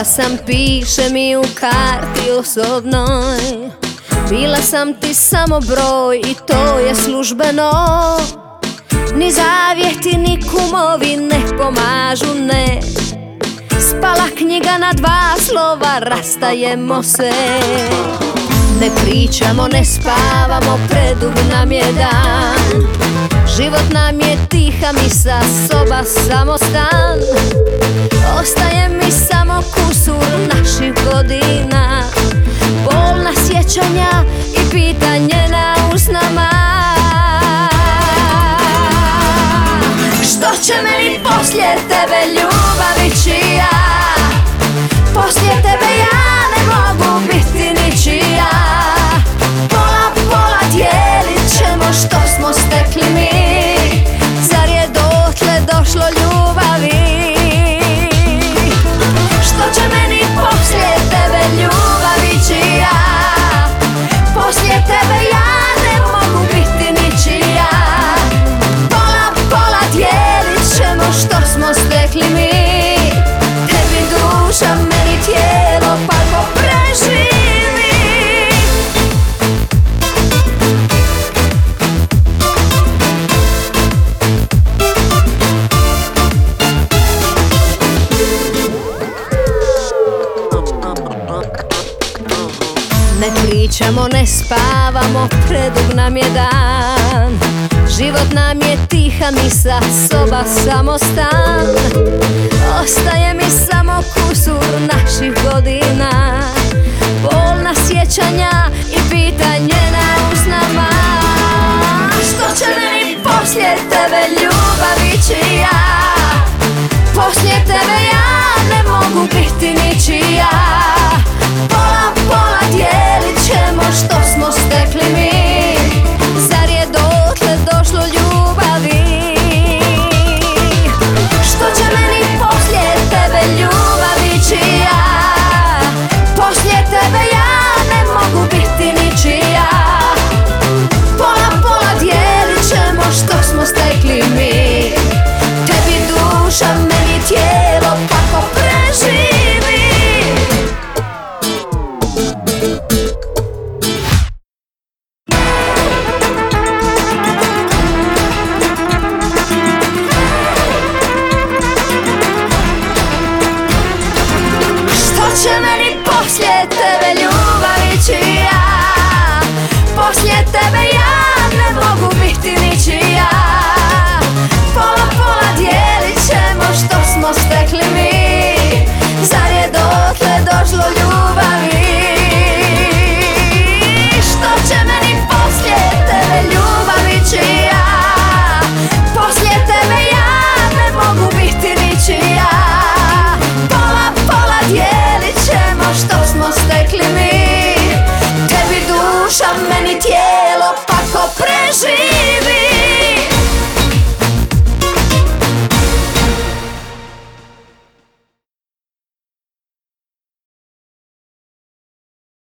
Ničija sam piše mi u karti osobnoj. Bila sam ti samo broj i to je službeno. Ni zavjeti ni kumovi ne pomažu ne. Spala knjiga na dva slova, rastajemo se Ne pričamo, ne spavamo, predug nam je dan. Život nam je tiha misa, soba samostan Ostaje mi samo kusur naših godina. Bolna sjećanja i pitanje na usnama. Što će meni poslije tebe ljubavi čija? Poslije tebe ja ne mogu Ne pričamo, ne spavamo, predug nam je dan. Život nam je tiha misa, soba samostan Ostaje mi samo kusur naših godina. Bolna sjećanja